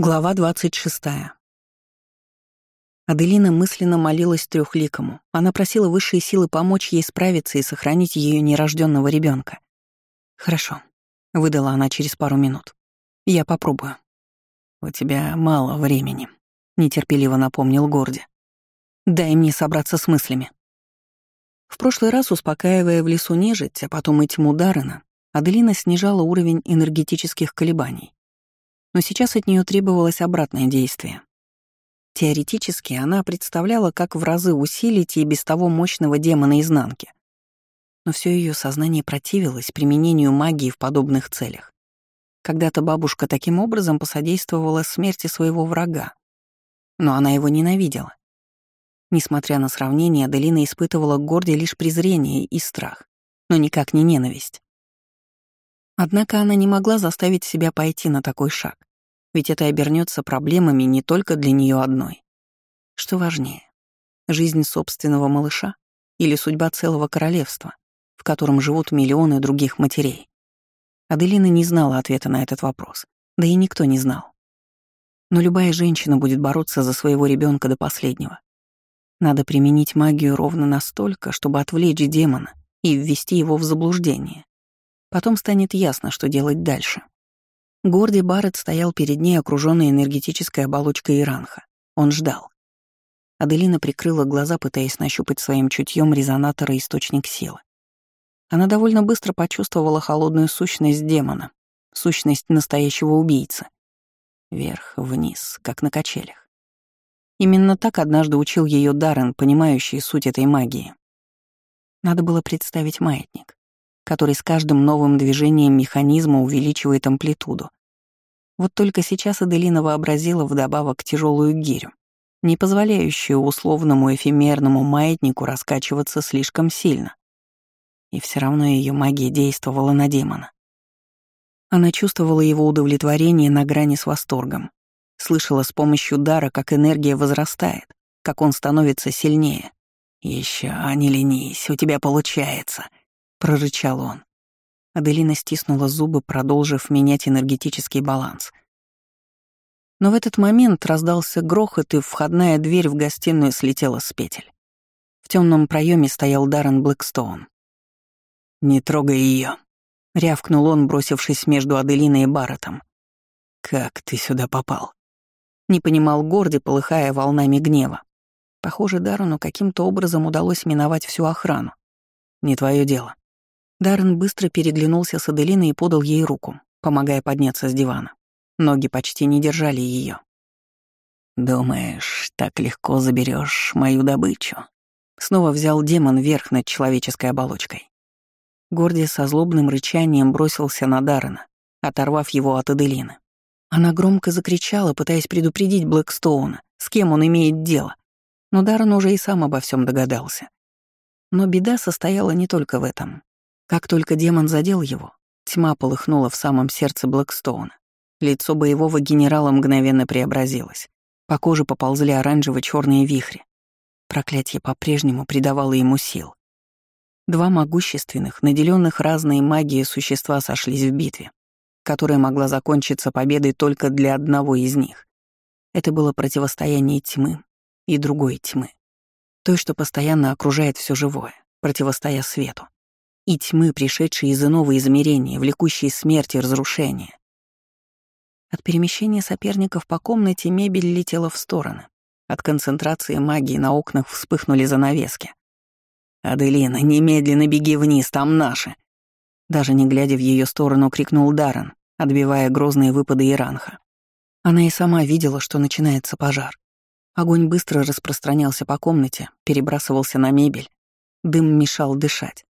Глава 26. Аделина мысленно молилась трехликому. Она просила высшие силы помочь ей справиться и сохранить ее нерожденного ребенка. «Хорошо», — выдала она через пару минут. «Я попробую». «У тебя мало времени», — нетерпеливо напомнил Горди. «Дай мне собраться с мыслями». В прошлый раз, успокаивая в лесу нежить, а потом и тьму Даррена, Аделина снижала уровень энергетических колебаний но сейчас от нее требовалось обратное действие. Теоретически она представляла, как в разы усилить и без того мощного демона изнанки. Но все ее сознание противилось применению магии в подобных целях. Когда-то бабушка таким образом посодействовала смерти своего врага. Но она его ненавидела. Несмотря на сравнение, Аделина испытывала к Горде лишь презрение и страх, но никак не ненависть. Однако она не могла заставить себя пойти на такой шаг, ведь это обернется проблемами не только для нее одной. Что важнее, жизнь собственного малыша или судьба целого королевства, в котором живут миллионы других матерей? Аделина не знала ответа на этот вопрос, да и никто не знал. Но любая женщина будет бороться за своего ребенка до последнего. Надо применить магию ровно настолько, чтобы отвлечь демона и ввести его в заблуждение. Потом станет ясно, что делать дальше. Гордый Барретт стоял перед ней, окруженный энергетической оболочкой Иранха. Он ждал. Аделина прикрыла глаза, пытаясь нащупать своим чутьем резонатора источник силы. Она довольно быстро почувствовала холодную сущность демона, сущность настоящего убийцы. Вверх, вниз, как на качелях. Именно так однажды учил ее Даррен, понимающий суть этой магии. Надо было представить маятник который с каждым новым движением механизма увеличивает амплитуду. Вот только сейчас Аделина вообразила вдобавок тяжелую гирю, не позволяющую условному эфемерному маятнику раскачиваться слишком сильно. И все равно ее магия действовала на демона. Она чувствовала его удовлетворение на грани с восторгом, слышала с помощью дара, как энергия возрастает, как он становится сильнее. Еще не ленись, у тебя получается», — прорычал он. Аделина стиснула зубы, продолжив менять энергетический баланс. Но в этот момент раздался грохот, и входная дверь в гостиную слетела с петель. В темном проеме стоял Даррен Блэкстоун. «Не трогай ее, рявкнул он, бросившись между Аделиной и Барреттом. «Как ты сюда попал?» Не понимал Горди, полыхая волнами гнева. Похоже, Даррену каким-то образом удалось миновать всю охрану. «Не твое дело», Даррен быстро переглянулся с Аделиной и подал ей руку, помогая подняться с дивана. Ноги почти не держали ее. «Думаешь, так легко заберешь мою добычу?» Снова взял демон верх над человеческой оболочкой. Горди со злобным рычанием бросился на Даррена, оторвав его от Аделины. Она громко закричала, пытаясь предупредить Блэкстоуна, с кем он имеет дело. Но Даррен уже и сам обо всем догадался. Но беда состояла не только в этом. Как только демон задел его, тьма полыхнула в самом сердце Блэкстоуна. Лицо боевого генерала мгновенно преобразилось. По коже поползли оранжево черные вихри. Проклятие по-прежнему придавало ему сил. Два могущественных, наделенных разной магией существа сошлись в битве, которая могла закончиться победой только для одного из них. Это было противостояние тьмы и другой тьмы. Той, что постоянно окружает все живое, противостоя свету и тьмы, пришедшей из иного измерения, влекущей смерть и разрушение. От перемещения соперников по комнате мебель летела в стороны. От концентрации магии на окнах вспыхнули занавески. «Аделина, немедленно беги вниз, там наши!» Даже не глядя в ее сторону, крикнул Даррен, отбивая грозные выпады Иранха. Она и сама видела, что начинается пожар. Огонь быстро распространялся по комнате, перебрасывался на мебель. Дым мешал дышать.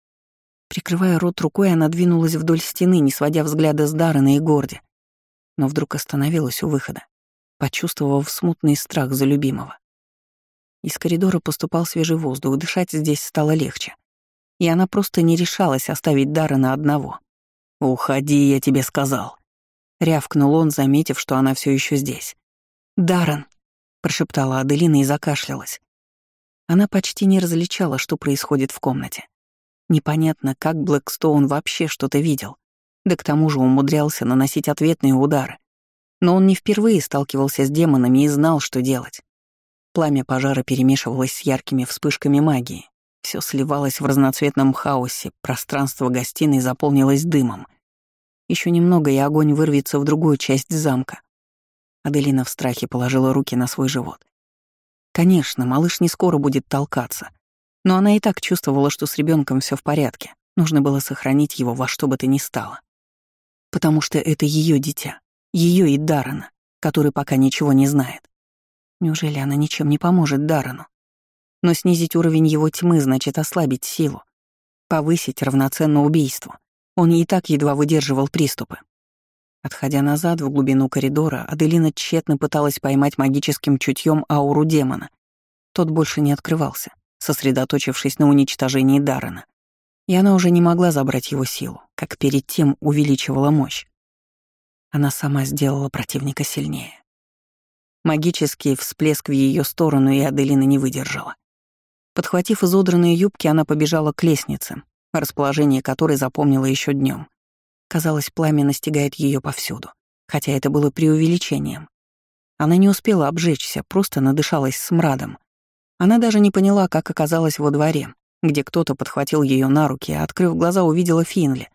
Прикрывая рот рукой, она двинулась вдоль стены, не сводя взгляда с Даррена и Горди. Но вдруг остановилась у выхода, почувствовав смутный страх за любимого. Из коридора поступал свежий воздух, дышать здесь стало легче. И она просто не решалась оставить Даррена одного. «Уходи, я тебе сказал», — рявкнул он, заметив, что она все еще здесь. «Даррен», — прошептала Аделина и закашлялась. Она почти не различала, что происходит в комнате. Непонятно, как Блэкстоун вообще что-то видел, да к тому же умудрялся наносить ответные удары. Но он не впервые сталкивался с демонами и знал, что делать. Пламя пожара перемешивалось с яркими вспышками магии. Все сливалось в разноцветном хаосе, пространство гостиной заполнилось дымом. Еще немного, и огонь вырвется в другую часть замка. Аделина в страхе положила руки на свой живот. Конечно, малыш не скоро будет толкаться. Но она и так чувствовала, что с ребенком все в порядке. Нужно было сохранить его во что бы то ни стало. Потому что это ее дитя, ее и Даррена, который пока ничего не знает. Неужели она ничем не поможет Даррену? Но снизить уровень его тьмы значит ослабить силу, повысить равноценно убийству. Он и так едва выдерживал приступы. Отходя назад в глубину коридора, Аделина тщетно пыталась поймать магическим чутьем ауру демона. Тот больше не открывался, сосредоточившись на уничтожении Даррена. И она уже не могла забрать его силу, как перед тем увеличивала мощь. Она сама сделала противника сильнее. Магический всплеск в ее сторону, и Аделина не выдержала. Подхватив изодранные юбки, она побежала к лестнице, расположение которой запомнила еще днем. Казалось, пламя настигает ее повсюду, хотя это было преувеличением. Она не успела обжечься, просто надышалась смрадом. Она даже не поняла, как оказалась во дворе, где кто-то подхватил ее на руки, а, открыв глаза, увидела Финли.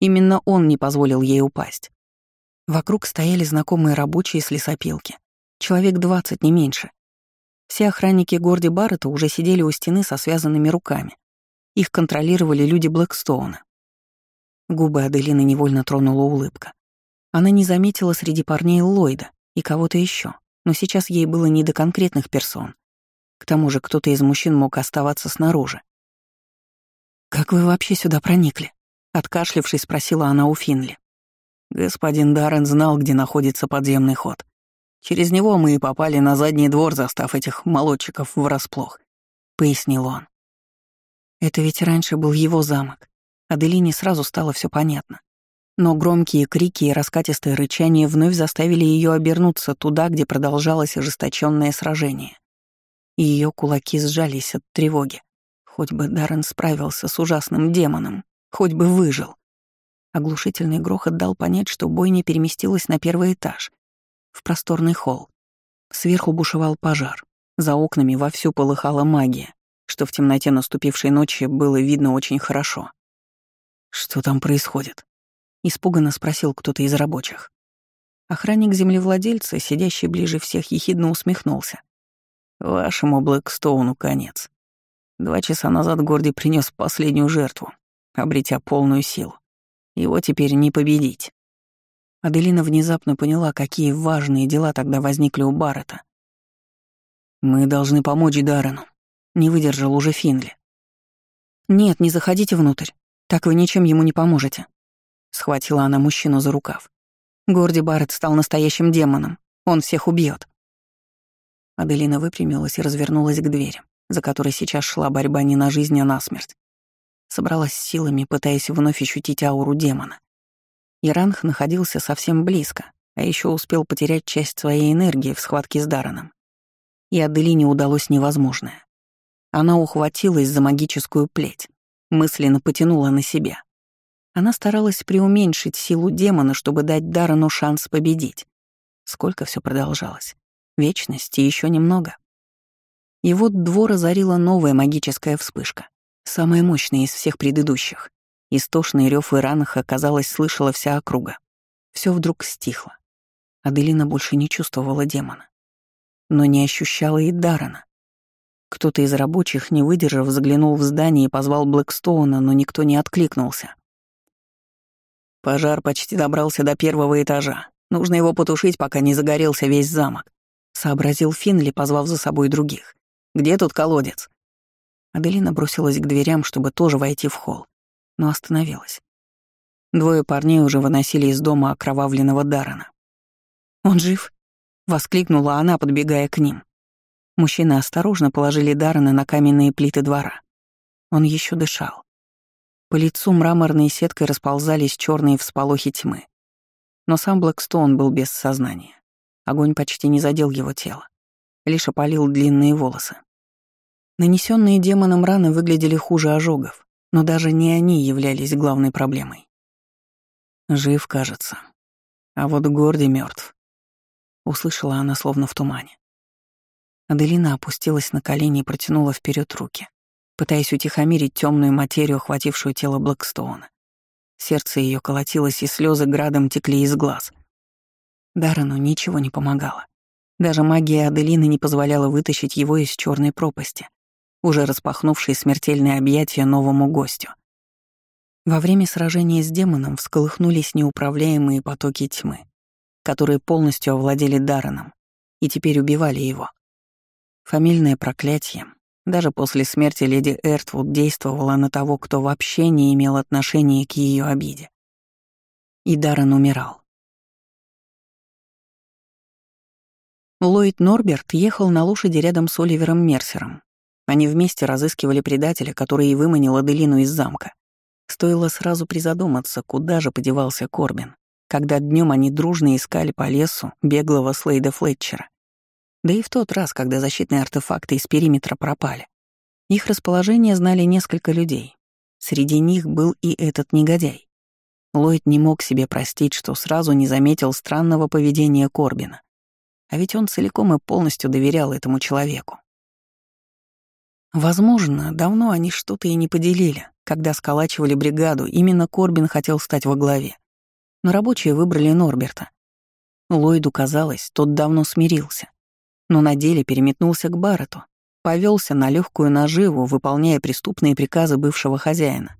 Именно он не позволил ей упасть. Вокруг стояли знакомые рабочие с лесопилки. Человек двадцать, не меньше. Все охранники Горди Баррета уже сидели у стены со связанными руками. Их контролировали люди Блэкстоуна. Губы Аделины невольно тронула улыбка. Она не заметила среди парней Ллойда и кого-то еще, но сейчас ей было не до конкретных персон. К тому же кто-то из мужчин мог оставаться снаружи. «Как вы вообще сюда проникли?» Откашлившись, спросила она у Финли. Господин Даррен знал, где находится подземный ход. Через него мы и попали на задний двор, застав этих молодчиков врасплох», — пояснил он. Это ведь раньше был его замок. Аделине сразу стало все понятно. Но громкие крики и раскатистое рычание вновь заставили ее обернуться туда, где продолжалось ожесточенное сражение. Ее кулаки сжались от тревоги. Хоть бы Даррен справился с ужасным демоном, хоть бы выжил. Оглушительный грохот дал понять, что бойня переместилась на первый этаж, в просторный холл. Сверху бушевал пожар. За окнами вовсю полыхала магия, что в темноте наступившей ночи было видно очень хорошо. «Что там происходит?» — испуганно спросил кто-то из рабочих. Охранник землевладельца, сидящий ближе всех, ехидно усмехнулся. «Вашему Блэкстоуну конец. Два часа назад Горди принес последнюю жертву, обретя полную силу. Его теперь не победить». Аделина внезапно поняла, какие важные дела тогда возникли у Баррета. «Мы должны помочь Даррену», — не выдержал уже Финли. «Нет, не заходите внутрь. Так вы ничем ему не поможете», — схватила она мужчину за рукав. Горди Барретт стал настоящим демоном. Он всех убьет. Аделина выпрямилась и развернулась к двери, за которой сейчас шла борьба не на жизнь, а на смерть. Собралась силами, пытаясь вновь ощутить ауру демона. Иранх находился совсем близко, а еще успел потерять часть своей энергии в схватке с Дараном. И Аделине удалось невозможное. Она ухватилась за магическую плеть, мысленно потянула на себя. Она старалась преуменьшить силу демона, чтобы дать Дарану шанс победить. Сколько все продолжалось. Вечности еще немного. И вот двор озарила новая магическая вспышка, самая мощная из всех предыдущих. Истошный рев Иранха, казалось, слышала вся округа. Все вдруг стихло. Аделина больше не чувствовала демона. Но не ощущала и Дарана. Кто-то из рабочих, не выдержав, заглянул в здание и позвал Блэкстоуна, но никто не откликнулся. Пожар почти добрался до первого этажа. Нужно его потушить, пока не загорелся весь замок. Сообразил Финли, позвав за собой других. «Где тут колодец?» Аделина бросилась к дверям, чтобы тоже войти в холл но остановилась. Двое парней уже выносили из дома окровавленного Дарана. «Он жив?» — воскликнула она, подбегая к ним. Мужчины осторожно положили Дарана на каменные плиты двора. Он еще дышал. По лицу мраморной сеткой расползались черные всполохи тьмы. Но сам Блэкстоун был без сознания. Огонь почти не задел его тело, лишь опалил длинные волосы. Нанесенные демоном раны выглядели хуже ожогов, но даже не они являлись главной проблемой. Жив, кажется. А вот Горди мертв. — услышала она словно в тумане. Аделина опустилась на колени и протянула вперед руки, пытаясь утихомирить темную материю, охватившую тело Блэкстоуна. Сердце ее колотилось, и слезы градом текли из глаз. Даррену ничего не помогало. Даже магия Аделины не позволяла вытащить его из черной пропасти, уже распахнувшей смертельное объятие новому гостю. Во время сражения с демоном всколыхнулись неуправляемые потоки тьмы, которые полностью овладели Дарреном и теперь убивали его. Фамильное проклятие, даже после смерти леди Эртвуд действовала на того, кто вообще не имел отношения к ее обиде. И Даррен умирал. Ллойд Норберт ехал на лошади рядом с Оливером Мерсером. Они вместе разыскивали предателя, который и выманил Аделину из замка. Стоило сразу призадуматься, куда же подевался Корбин, когда днем они дружно искали по лесу беглого Слейда Флетчера. Да и в тот раз, когда защитные артефакты из периметра пропали. Их расположение знали несколько людей. Среди них был и этот негодяй. Ллойд не мог себе простить, что сразу не заметил странного поведения Корбина. А ведь он целиком и полностью доверял этому человеку. Возможно, давно они что-то и не поделили, когда сколачивали бригаду, именно Корбин хотел стать во главе. Но рабочие выбрали Норберта. Ллойду казалось, тот давно смирился но на деле переметнулся к Баррету, повелся на легкую наживу, выполняя преступные приказы бывшего хозяина.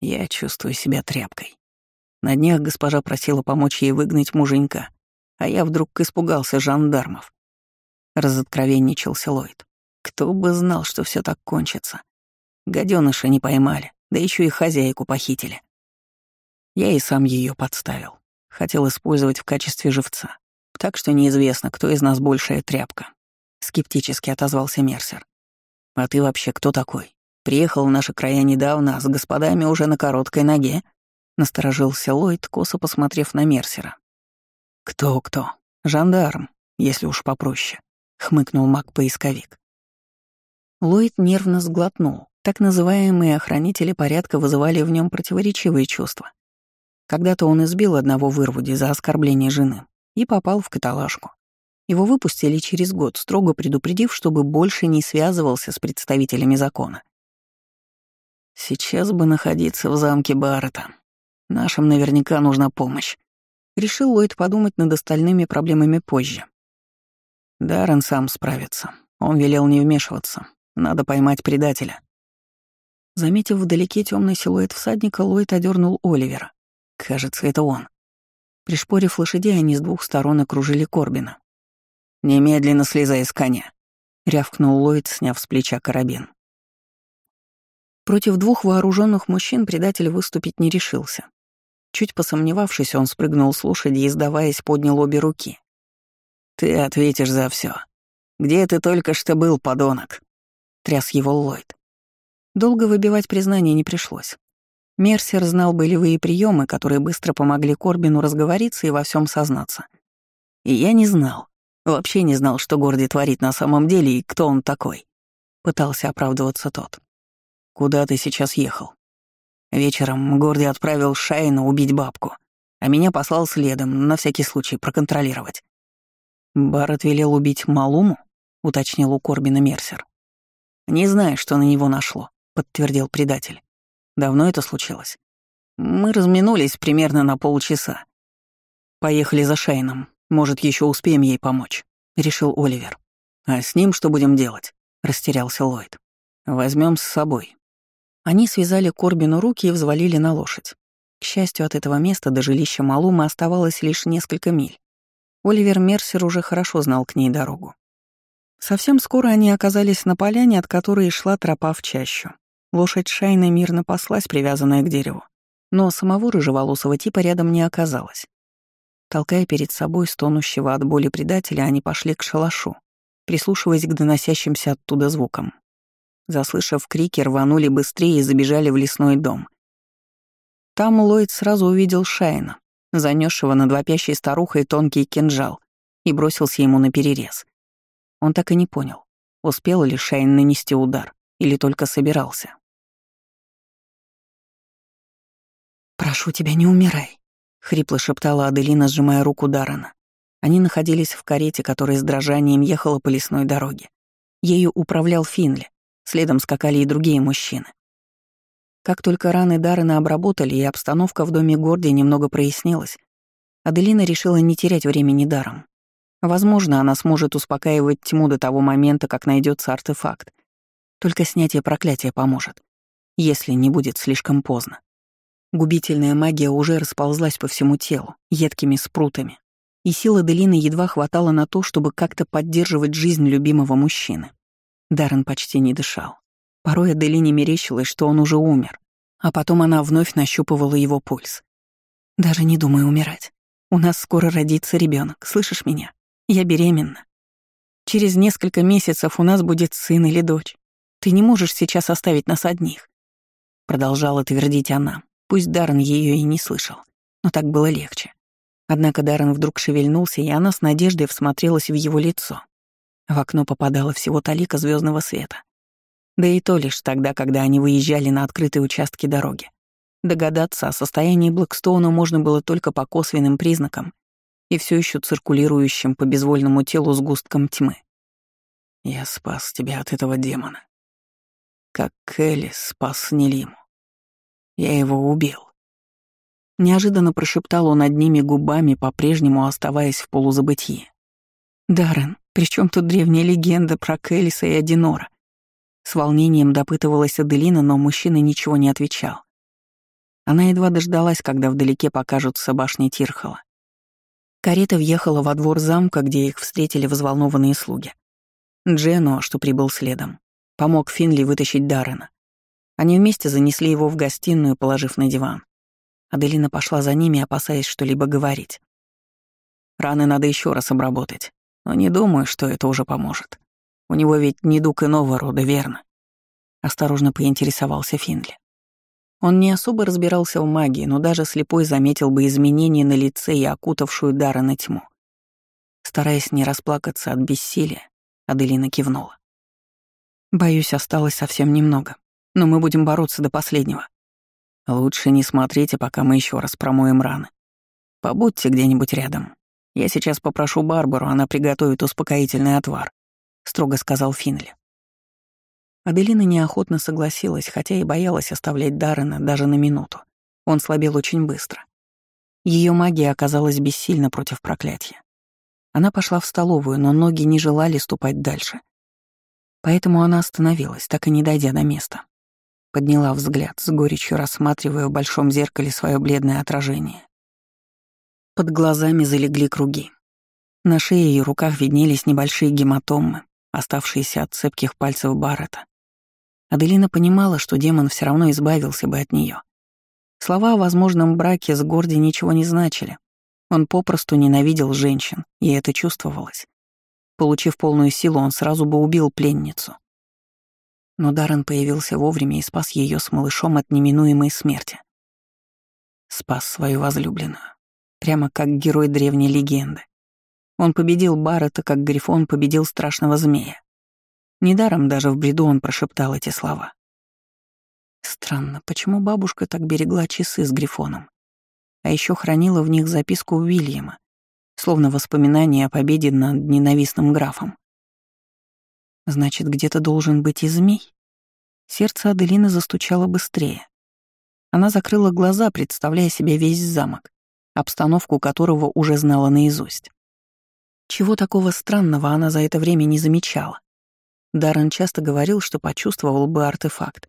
Я чувствую себя тряпкой. На днях госпожа просила помочь ей выгнать муженька, а я вдруг испугался жандармов. Разоткровенничался Ллойд. Кто бы знал, что все так кончится. Гаденыша не поймали, да еще и хозяйку похитили. Я и сам ее подставил. Хотел использовать в качестве живца. Так что неизвестно, кто из нас большая тряпка. Скептически отозвался Мерсер. А ты вообще кто такой? Приехал в наши края недавно, а с господами уже на короткой ноге? Насторожился Ллойд, косо посмотрев на Мерсера. «Кто-кто? Жандарм, если уж попроще», — хмыкнул маг-поисковик. Ллойд нервно сглотнул. Так называемые охранители порядка вызывали в нем противоречивые чувства. Когда-то он избил одного вырвуди за оскорбление жены, и попал в каталажку. Его выпустили через год, строго предупредив, чтобы больше не связывался с представителями закона. «Сейчас бы находиться в замке Баррета. Нашим наверняка нужна помощь», — решил Ллойд подумать над остальными проблемами позже. Даррен сам справится. Он велел не вмешиваться. Надо поймать предателя. Заметив вдалеке темный силуэт всадника, Ллойд одернул Оливера. Кажется, это он. Пришпорив лошадей, они с двух сторон окружили Корбина. «Немедленно слезай с коня», — рявкнул Ллойд, сняв с плеча карабин. Против двух вооруженных мужчин предатель выступить не решился. Чуть посомневавшись, он спрыгнул с лошади и, сдаваясь, поднял обе руки. «Ты ответишь за все. Где ты только что был, подонок?» — тряс его Ллойд. Долго выбивать признание не пришлось. Мерсер знал болевые приемы, которые быстро помогли Корбину разговориться и во всем сознаться. И я не знал, вообще не знал, что Горди творит на самом деле и кто он такой. Пытался оправдываться тот. «Куда ты сейчас ехал?» Вечером Горди отправил Шайна убить бабку, а меня послал следом, на всякий случай проконтролировать. Барретт велел убить Малуму, уточнил у Корбина Мерсер. «Не знаю, что на него нашло», — подтвердил предатель. Давно это случилось? Мы разминулись примерно на полчаса. Поехали за Шейном. Может, еще успеем ей помочь, решил Оливер. А с ним что будем делать? растерялся Ллойд. Возьмем с собой. Они связали Корбину руки и взвалили на лошадь. К счастью, от этого места до жилища Малумы оставалось лишь несколько миль. Оливер Мерсер уже хорошо знал к ней дорогу. Совсем скоро они оказались на поляне, от которой шла тропа в чащу. Лошадь Шайны мирно паслась, привязанная к дереву, но самого рыжеволосого типа рядом не оказалось. Толкая перед собой стонущего от боли предателя, они пошли к шалашу, прислушиваясь к доносящимся оттуда звукам. Заслышав крики, рванули быстрее и забежали в лесной дом. Там Ллойд сразу увидел Шайна, занесшего над вопящей старухой тонкий кинжал, и бросился ему на перерез. Он так и не понял, успел ли Шайн нанести удар или только собирался. «Прошу тебя, не умирай», — хрипло шептала Аделина, сжимая руку Дарана. Они находились в карете, которая с дрожанием ехала по лесной дороге. Ею управлял Финли, следом скакали и другие мужчины. Как только раны Даррена обработали и обстановка в доме Горди немного прояснилась, Аделина решила не терять времени даром. Возможно, она сможет успокаивать тьму до того момента, как найдется артефакт. Только снятие проклятия поможет, если не будет слишком поздно. Губительная магия уже расползлась по всему телу, едкими спрутами, и сила Делины едва хватало на то, чтобы как-то поддерживать жизнь любимого мужчины. Даррен почти не дышал. Порой Аделине мерещилось, что он уже умер, а потом она вновь нащупывала его пульс. «Даже не думай умирать. У нас скоро родится ребенок, слышишь меня? Я беременна. Через несколько месяцев у нас будет сын или дочь. Ты не можешь сейчас оставить нас одних», — продолжала твердить она, пусть Даррен ее и не слышал, но так было легче. Однако Даррен вдруг шевельнулся, и она с надеждой всмотрелась в его лицо. В окно попадало всего талика звездного света. Да и то лишь тогда, когда они выезжали на открытые участки дороги. Догадаться о состоянии Блэкстоуна можно было только по косвенным признакам и все еще циркулирующим по безвольному телу сгусткам тьмы. «Я спас тебя от этого демона. Как Келли спас Нелиму. Я его убил. Неожиданно прошептал он одними губами, по-прежнему оставаясь в полузабытии. «Даррен, при чем тут древняя легенда про Келлиса и Одинора?» С волнением допытывалась Аделина, но мужчина ничего не отвечал. Она едва дождалась, когда вдалеке покажутся башни Тирхала. Карета въехала во двор замка, где их встретили взволнованные слуги. Джено, что прибыл следом, помог Финли вытащить Даррена. Они вместе занесли его в гостиную, положив на диван. Аделина пошла за ними, опасаясь что-либо говорить. Раны надо еще раз обработать, но не думаю, что это уже поможет. У него ведь недуг иного рода, верно? Осторожно поинтересовался Финли. Он не особо разбирался в магии, но даже слепой заметил бы изменения на лице и окутавшую дара на тьму. Стараясь не расплакаться от бессилия, Аделина кивнула. «Боюсь, осталось совсем немного, но мы будем бороться до последнего. Лучше не смотрите, пока мы еще раз промоем раны. Побудьте где-нибудь рядом. Я сейчас попрошу Барбару, она приготовит успокоительный отвар», — строго сказал Финли. Аделина неохотно согласилась, хотя и боялась оставлять Даррена даже на минуту. Он слабел очень быстро. Ее магия оказалась бессильна против проклятия. Она пошла в столовую, но ноги не желали ступать дальше. Поэтому она остановилась, так и не дойдя до места. Подняла взгляд, с горечью рассматривая в большом зеркале свое бледное отражение. Под глазами залегли круги. На шее и руках виднелись небольшие гематомы, оставшиеся от цепких пальцев Баррета. Аделина понимала, что демон все равно избавился бы от нее. Слова о возможном браке с Горди ничего не значили. Он попросту ненавидел женщин, и это чувствовалось. Получив полную силу, он сразу бы убил пленницу. Но Даррен появился вовремя и спас ее с малышом от неминуемой смерти. Спас свою возлюбленную. Прямо как герой древней легенды. Он победил Баррета, как Грифон победил страшного змея. Недаром даже в бреду он прошептал эти слова. Странно, почему бабушка так берегла часы с Грифоном? А еще хранила в них записку Уильяма, словно воспоминание о победе над ненавистным графом. Значит, где-то должен быть и змей? Сердце Аделины застучало быстрее. Она закрыла глаза, представляя себе весь замок, обстановку которого уже знала наизусть. Чего такого странного она за это время не замечала? Даррен часто говорил, что почувствовал бы артефакт.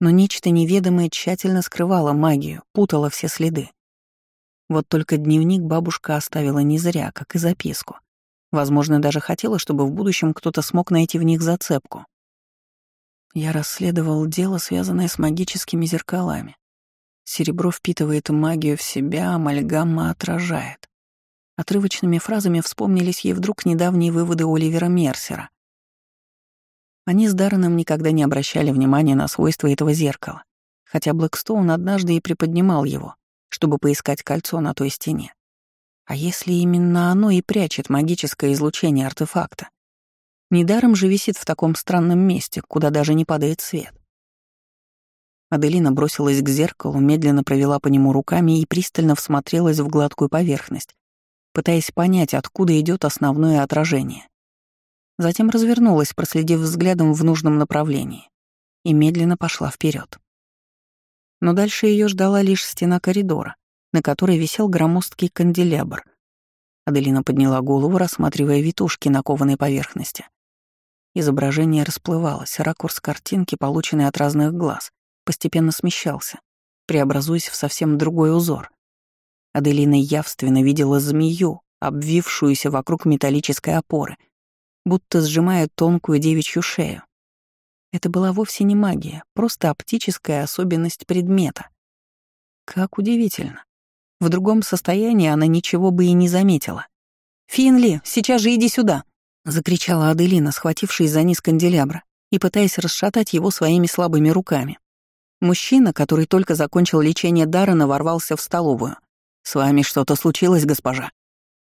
Но нечто неведомое тщательно скрывало магию, путало все следы. Вот только дневник бабушка оставила не зря, как и записку. Возможно, даже хотела, чтобы в будущем кто-то смог найти в них зацепку. Я расследовал дело, связанное с магическими зеркалами. Серебро впитывает магию в себя, амальгамма отражает. Отрывочными фразами вспомнились ей вдруг недавние выводы Оливера Мерсера. Они с Дарреном никогда не обращали внимания на свойства этого зеркала, хотя Блэкстоун однажды и приподнимал его, чтобы поискать кольцо на той стене. А если именно оно и прячет магическое излучение артефакта? Недаром же висит в таком странном месте, куда даже не падает свет. Аделина бросилась к зеркалу, медленно провела по нему руками и пристально всмотрелась в гладкую поверхность, пытаясь понять, откуда идет основное отражение. Затем развернулась, проследив взглядом в нужном направлении, и медленно пошла вперед. Но дальше ее ждала лишь стена коридора, на которой висел громоздкий канделябр. Аделина подняла голову, рассматривая витушки на кованой поверхности. Изображение расплывалось, ракурс картинки, полученный от разных глаз, постепенно смещался, преобразуясь в совсем другой узор. Аделина явственно видела змею, обвившуюся вокруг металлической опоры, будто сжимая тонкую девичью шею. Это была вовсе не магия, просто оптическая особенность предмета. Как удивительно. В другом состоянии она ничего бы и не заметила. «Финли, сейчас же иди сюда!» — закричала Аделина, схватившись за низ канделябра и пытаясь расшатать его своими слабыми руками. Мужчина, который только закончил лечение Даррена, ворвался в столовую. «С вами что-то случилось, госпожа?»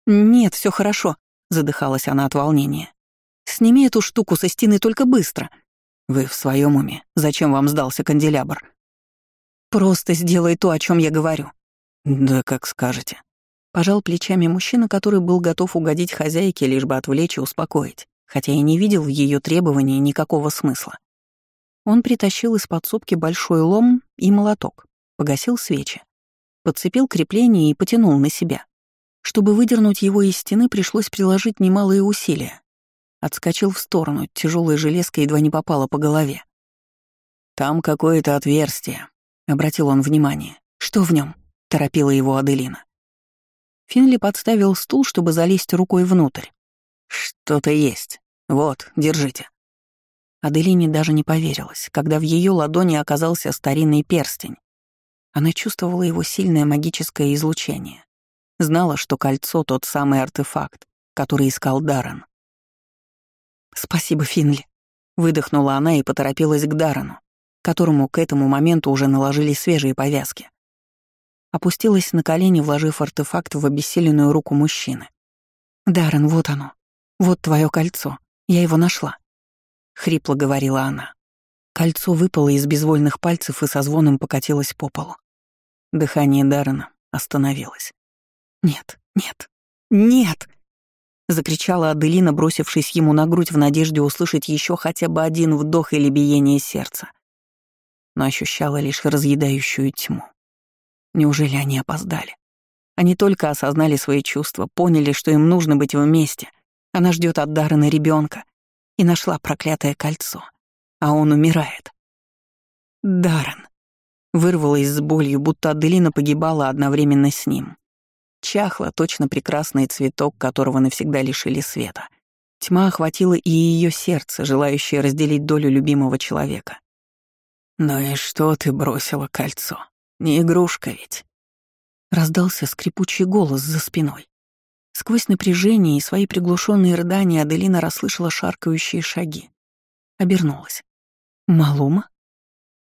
«Нет, все хорошо», — задыхалась она от волнения. «Сними эту штуку со стены только быстро». «Вы в своем уме? Зачем вам сдался канделябр?» «Просто сделай то, о чем я говорю». «Да как скажете». Пожал плечами мужчина, который был готов угодить хозяйке, лишь бы отвлечь и успокоить, хотя и не видел в ее требовании никакого смысла. Он притащил из подсобки большой лом и молоток, погасил свечи, подцепил крепление и потянул на себя. Чтобы выдернуть его из стены, пришлось приложить немалые усилия. Отскочил в сторону, тяжелая железка едва не попала по голове. «Там какое-то отверстие», — обратил он внимание. «Что в нем? торопила его Аделина. Финли подставил стул, чтобы залезть рукой внутрь. «Что-то есть. Вот, держите». Аделине даже не поверилась, когда в ее ладони оказался старинный перстень. Она чувствовала его сильное магическое излучение. Знала, что кольцо — тот самый артефакт, который искал Даррен. «Спасибо, Финли», — выдохнула она и поторопилась к Даррену, которому к этому моменту уже наложили свежие повязки. Опустилась на колени, вложив артефакт в обессиленную руку мужчины. «Даррен, вот оно. Вот твое кольцо. Я его нашла», — хрипло говорила она. Кольцо выпало из безвольных пальцев и со звоном покатилось по полу. Дыхание Даррена остановилось. «Нет, нет, нет!» — закричала Аделина, бросившись ему на грудь в надежде услышать еще хотя бы один вдох или биение сердца. Но ощущала лишь разъедающую тьму. Неужели они опоздали? Они только осознали свои чувства, поняли, что им нужно быть вместе. Она ждет от Даррена ребенка и нашла проклятое кольцо. А он умирает. Даррен. Вырвалась с болью, будто Аделина погибала одновременно с ним. Чахла точно прекрасный цветок, которого навсегда лишили света. Тьма охватила и ее сердце, желающее разделить долю любимого человека. «Ну и что ты бросила кольцо?» Не игрушка ведь. Раздался скрипучий голос за спиной. Сквозь напряжение и свои приглушенные рыдания Аделина расслышала шаркающие шаги. Обернулась. «Малума?»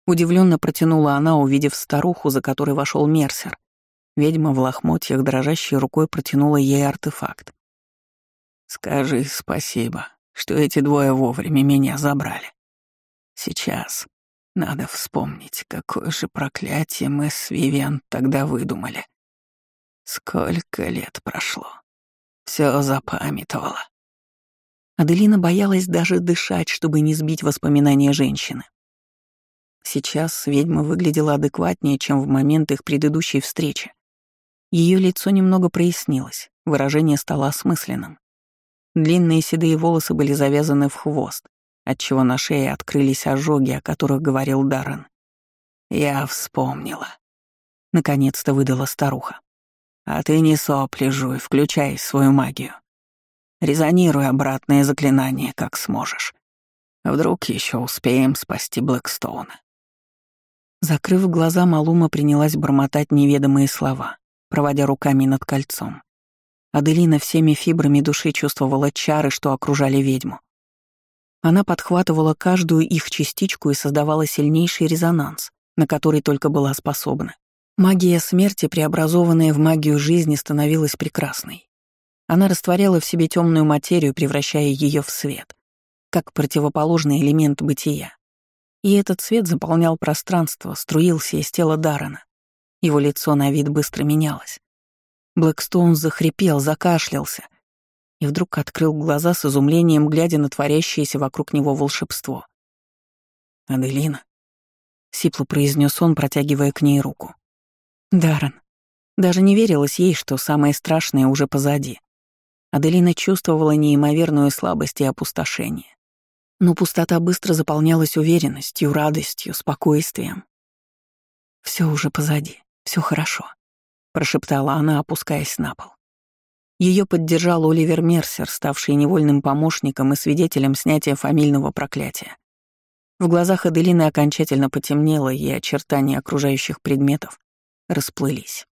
Удивленно протянула она, увидев старуху, за которой вошел Мерсер. Ведьма в лохмотьях дрожащей рукой протянула ей артефакт. «Скажи спасибо, что эти двое вовремя меня забрали. Сейчас надо вспомнить, какое же проклятие мы с Вивиан тогда выдумали. Сколько лет прошло. Все запамятовала. Аделина боялась даже дышать, чтобы не сбить воспоминания женщины. Сейчас ведьма выглядела адекватнее, чем в момент их предыдущей встречи. Ее лицо немного прояснилось, выражение стало осмысленным. Длинные седые волосы были завязаны в хвост, отчего на шее открылись ожоги, о которых говорил Даррен. «Я вспомнила». Наконец-то выдала старуха. «А ты не сопли жуй, включай свою магию. Резонируй обратное заклинание, как сможешь. Вдруг еще успеем спасти Блэкстоуна». Закрыв глаза, Малума принялась бормотать неведомые слова, проводя руками над кольцом. Аделина всеми фибрами души чувствовала чары, что окружали ведьму. Она подхватывала каждую их частичку и создавала сильнейший резонанс, на который только была способна. Магия смерти, преобразованная в магию жизни, становилась прекрасной. Она растворяла в себе темную материю, превращая ее в свет, как противоположный элемент бытия. И этот свет заполнял пространство, струился из тела Дарана. Его лицо на вид быстро менялось. Блэкстоун захрипел, закашлялся и вдруг открыл глаза с изумлением, глядя на творящееся вокруг него волшебство. «Аделина», — сипло произнес он, протягивая к ней руку. «Даррен». Даже не верилось ей, что самое страшное уже позади. Аделина чувствовала неимоверную слабость и опустошение. Но пустота быстро заполнялась уверенностью, радостью, спокойствием. Все уже позади, все хорошо», — прошептала она, опускаясь на пол. Ее поддержал Оливер Мерсер, ставший невольным помощником и свидетелем снятия фамильного проклятия. В глазах Аделины окончательно потемнело, и очертания окружающих предметов расплылись.